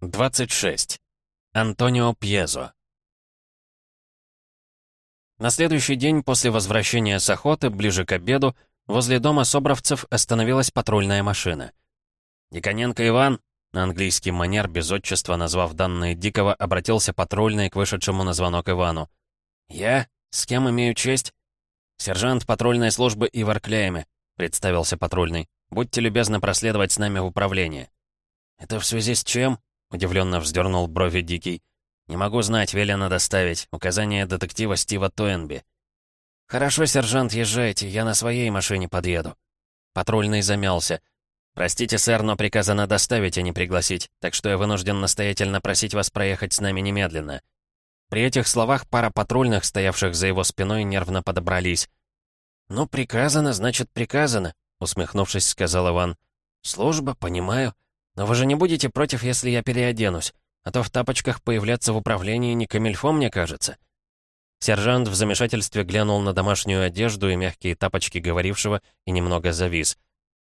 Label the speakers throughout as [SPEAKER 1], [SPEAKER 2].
[SPEAKER 1] 26. Антонио Пьезо. На следующий день после возвращения с охоты, ближе к обеду, возле дома Собровцев остановилась патрульная машина. «Диконенко Иван», на английский манер, без отчества назвав данные Дикого, обратился патрульный к вышедшему на звонок Ивану. «Я? С кем имею честь?» «Сержант патрульной службы Ивар Кляйме», — представился патрульный. «Будьте любезны проследовать с нами в управление». «Это в связи с чем?» — удивленно вздернул брови Дикий. «Не могу знать, велено доставить. Указание детектива Стива Тоенби». «Хорошо, сержант, езжайте, я на своей машине подъеду». Патрульный замялся. «Простите, сэр, но приказано доставить, а не пригласить, так что я вынужден настоятельно просить вас проехать с нами немедленно». При этих словах пара патрульных, стоявших за его спиной, нервно подобрались. «Ну, приказано, значит, приказано», — усмехнувшись, сказал Иван. «Служба, понимаю. Но вы же не будете против, если я переоденусь? А то в тапочках появляться в управлении не камильфо, мне кажется». Сержант в замешательстве глянул на домашнюю одежду и мягкие тапочки говорившего и немного завис.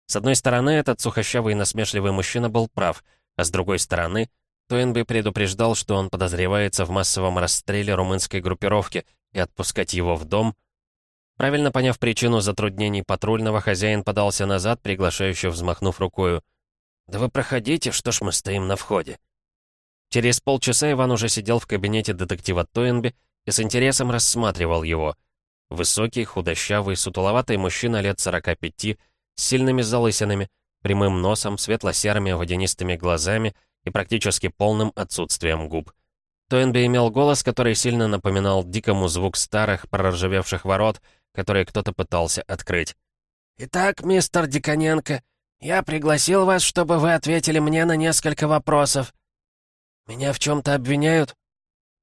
[SPEAKER 1] С одной стороны, этот сухощавый и насмешливый мужчина был прав, а с другой стороны, Туэнби предупреждал, что он подозревается в массовом расстреле румынской группировки, и отпускать его в дом... Правильно поняв причину затруднений патрульного, хозяин подался назад, приглашающе взмахнув рукою. «Да вы проходите, что ж мы стоим на входе?» Через полчаса Иван уже сидел в кабинете детектива Тоенби и с интересом рассматривал его. Высокий, худощавый, сутуловатый мужчина лет 45, с сильными залысинами, прямым носом, светло-серыми водянистыми глазами и практически полным отсутствием губ. Тоенби имел голос, который сильно напоминал дикому звук старых, проржавевших ворот, которые кто-то пытался открыть. «Итак, мистер Диконенко, «Я пригласил вас, чтобы вы ответили мне на несколько вопросов». «Меня в чем-то обвиняют?»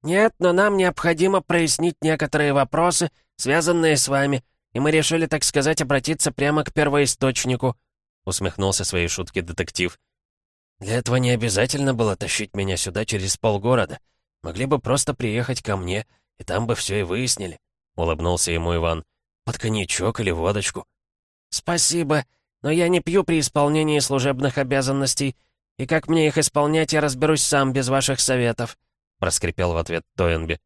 [SPEAKER 1] «Нет, но нам необходимо прояснить некоторые вопросы, связанные с вами, и мы решили, так сказать, обратиться прямо к первоисточнику», — усмехнулся своей шутки детектив. «Для этого не обязательно было тащить меня сюда через полгорода. Могли бы просто приехать ко мне, и там бы все и выяснили», — улыбнулся ему Иван. «Под коньячок или водочку». «Спасибо но я не пью при исполнении служебных обязанностей, и как мне их исполнять, я разберусь сам, без ваших советов», — проскрипел в ответ Тоенби.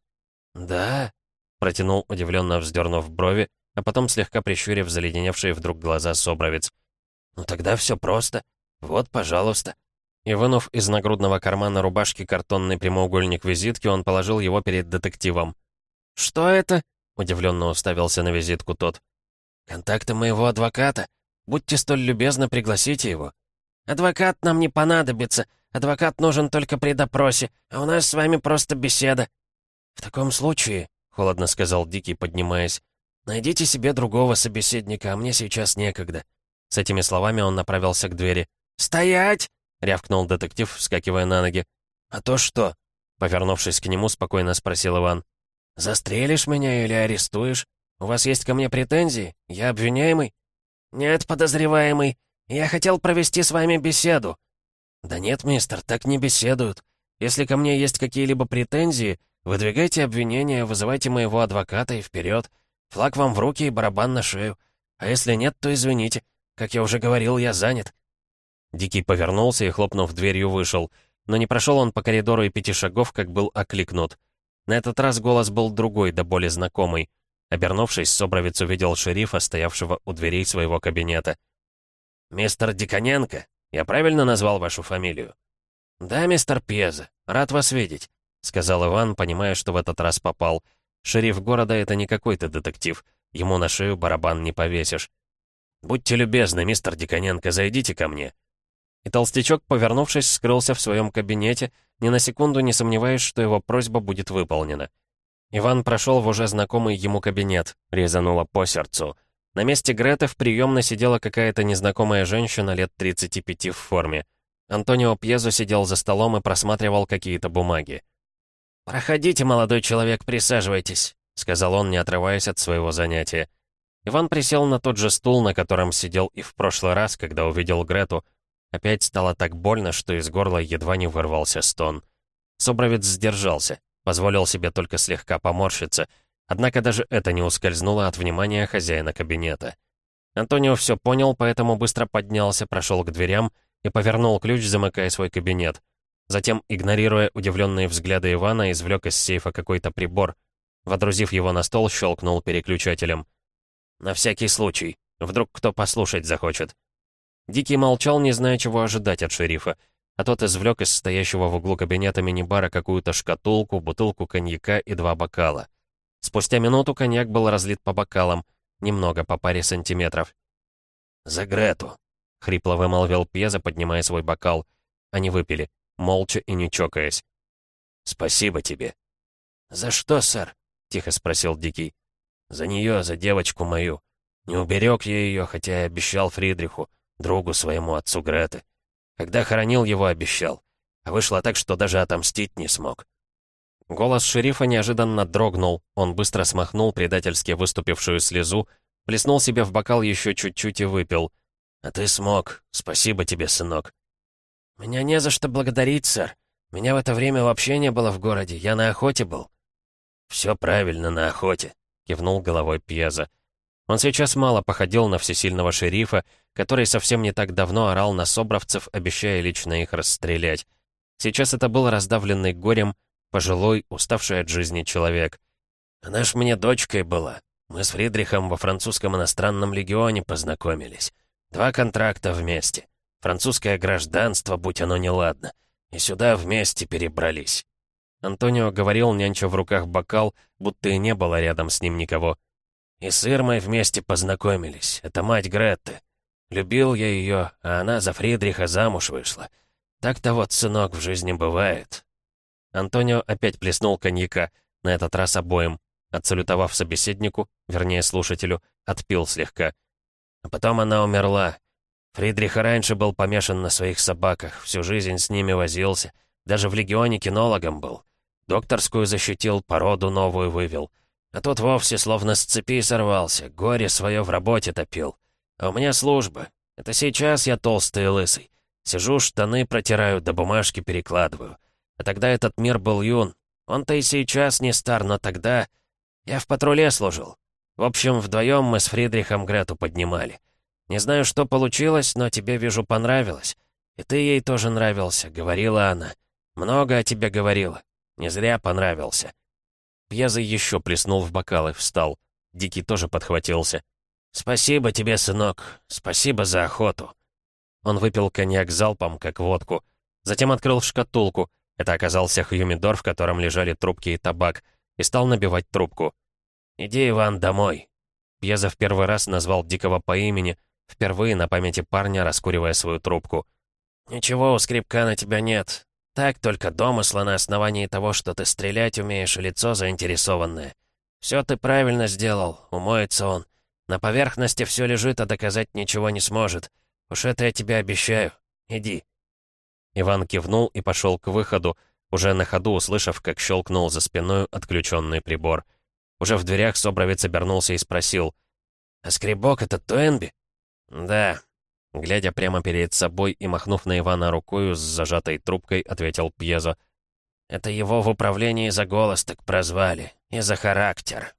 [SPEAKER 1] «Да?» — протянул, удивленно вздернув брови, а потом слегка прищурив заледеневшие вдруг глаза Собровец. «Ну тогда все просто. Вот, пожалуйста». И вынув из нагрудного кармана рубашки картонный прямоугольник визитки, он положил его перед детективом. «Что это?» — удивленно уставился на визитку тот. «Контакты моего адвоката. Будьте столь любезны, пригласите его. Адвокат нам не понадобится. Адвокат нужен только при допросе, а у нас с вами просто беседа. В таком случае, — холодно сказал Дикий, поднимаясь, — найдите себе другого собеседника, а мне сейчас некогда. С этими словами он направился к двери. «Стоять!» — рявкнул детектив, вскакивая на ноги. «А то что?» — повернувшись к нему, спокойно спросил Иван. «Застрелишь меня или арестуешь? У вас есть ко мне претензии? Я обвиняемый?» «Нет, подозреваемый. Я хотел провести с вами беседу». «Да нет, мистер, так не беседуют. Если ко мне есть какие-либо претензии, выдвигайте обвинения, вызывайте моего адвоката и вперед. Флаг вам в руки и барабан на шею. А если нет, то извините. Как я уже говорил, я занят». Дикий повернулся и, хлопнув дверью, вышел. Но не прошел он по коридору и пяти шагов, как был окликнут. На этот раз голос был другой, да более знакомый. Обернувшись, Собровец увидел шерифа, стоявшего у дверей своего кабинета. «Мистер Диконенко, я правильно назвал вашу фамилию?» «Да, мистер Пьеза, рад вас видеть», — сказал Иван, понимая, что в этот раз попал. «Шериф города — это не какой-то детектив. Ему на шею барабан не повесишь». «Будьте любезны, мистер Диконенко, зайдите ко мне». И толстячок, повернувшись, скрылся в своем кабинете, ни на секунду не сомневаясь, что его просьба будет выполнена. Иван прошел в уже знакомый ему кабинет, резануло по сердцу. На месте Греты в приемной сидела какая-то незнакомая женщина лет 35 в форме. Антонио Пьезо сидел за столом и просматривал какие-то бумаги. «Проходите, молодой человек, присаживайтесь», — сказал он, не отрываясь от своего занятия. Иван присел на тот же стул, на котором сидел и в прошлый раз, когда увидел Грету. Опять стало так больно, что из горла едва не вырвался стон. Собровец сдержался позволил себе только слегка поморщиться, однако даже это не ускользнуло от внимания хозяина кабинета. Антонио все понял, поэтому быстро поднялся, прошел к дверям и повернул ключ, замыкая свой кабинет. Затем, игнорируя удивленные взгляды Ивана, извлек из сейфа какой-то прибор. Водрузив его на стол, щелкнул переключателем. «На всякий случай. Вдруг кто послушать захочет». Дикий молчал, не зная, чего ожидать от шерифа, а тот извлек из стоящего в углу кабинета мини-бара какую-то шкатулку, бутылку коньяка и два бокала. Спустя минуту коньяк был разлит по бокалам, немного, по паре сантиметров.
[SPEAKER 2] «За Грету!»
[SPEAKER 1] — хрипло вымолвил Пьеза, поднимая свой бокал. Они выпили молча и не чокаясь.
[SPEAKER 2] «Спасибо тебе».
[SPEAKER 1] «За что, сэр?» — тихо спросил Дикий.
[SPEAKER 2] «За нее, за девочку мою. Не уберег я ее, хотя и обещал Фридриху, другу своему отцу Греты. Когда хоронил его, обещал. А вышло так, что даже отомстить не смог».
[SPEAKER 1] Голос шерифа неожиданно дрогнул. Он быстро смахнул предательски выступившую слезу, плеснул себе в бокал еще чуть-чуть и выпил.
[SPEAKER 2] «А ты смог. Спасибо тебе, сынок.
[SPEAKER 3] «Меня не за что благодарить, сэр. Меня в это время вообще не было в городе. Я на охоте был».
[SPEAKER 2] «Все правильно, на охоте», — кивнул головой Пьеза.
[SPEAKER 1] Он сейчас мало походил на всесильного шерифа, который совсем не так давно орал на собравцев, обещая лично их расстрелять. Сейчас это был раздавленный горем, пожилой, уставший от жизни человек.
[SPEAKER 2] «Она ж мне дочкой была. Мы с Фридрихом во французском иностранном легионе познакомились. Два контракта вместе. Французское гражданство, будь оно неладно. И сюда вместе перебрались».
[SPEAKER 1] Антонио говорил, нянча в руках бокал, будто и не было рядом с ним никого.
[SPEAKER 2] «И с Ирмой вместе познакомились. Это мать Гретты. Любил я ее, а она за Фридриха замуж вышла. Так-то вот, сынок, в жизни бывает».
[SPEAKER 1] Антонио опять плеснул коньяка, на этот раз обоим. Отсалютовав собеседнику, вернее слушателю, отпил слегка.
[SPEAKER 2] А потом она умерла. Фридрих раньше был помешан на своих собаках, всю жизнь с ними возился, даже в легионе кинологом был. Докторскую защитил, породу новую вывел. А тут вовсе словно с цепи сорвался, горе свое в работе топил. А у меня служба. Это сейчас я толстый и лысый. Сижу, штаны протираю, да бумажки перекладываю. А тогда этот мир был юн. Он-то и сейчас не стар, но тогда... Я в патруле служил. В общем, вдвоем мы с Фридрихом Грету поднимали. Не знаю, что получилось, но тебе, вижу, понравилось. И ты ей тоже нравился, говорила она. Много о тебе говорила. Не зря понравился.
[SPEAKER 1] Пьяза еще плеснул в бокал и встал. Дикий тоже подхватился.
[SPEAKER 2] «Спасибо тебе, сынок. Спасибо за охоту».
[SPEAKER 1] Он выпил коньяк залпом, как водку. Затем открыл шкатулку. Это оказался хьюмидор, в котором лежали трубки и табак, и стал набивать трубку.
[SPEAKER 2] «Иди, Иван, домой».
[SPEAKER 1] Пьеза в первый раз назвал Дикого по имени, Впервые на памяти парня, раскуривая свою трубку.
[SPEAKER 2] «Ничего у скрипка на тебя нет. Так только домысла на основании того, что ты стрелять умеешь, и лицо заинтересованное. Все ты правильно сделал, умоется он. На поверхности все лежит, а доказать ничего не сможет. Уж это я тебе обещаю. Иди».
[SPEAKER 1] Иван кивнул и пошел к выходу, уже на ходу услышав, как щелкнул за спиной отключенный прибор. Уже в дверях Собровец обернулся и спросил.
[SPEAKER 2] «А скребок это Туэнби?»
[SPEAKER 1] «Да». Глядя прямо перед собой и махнув на Ивана рукою с зажатой трубкой, ответил Пьезо.
[SPEAKER 2] «Это его в управлении за голос так прозвали. И за характер».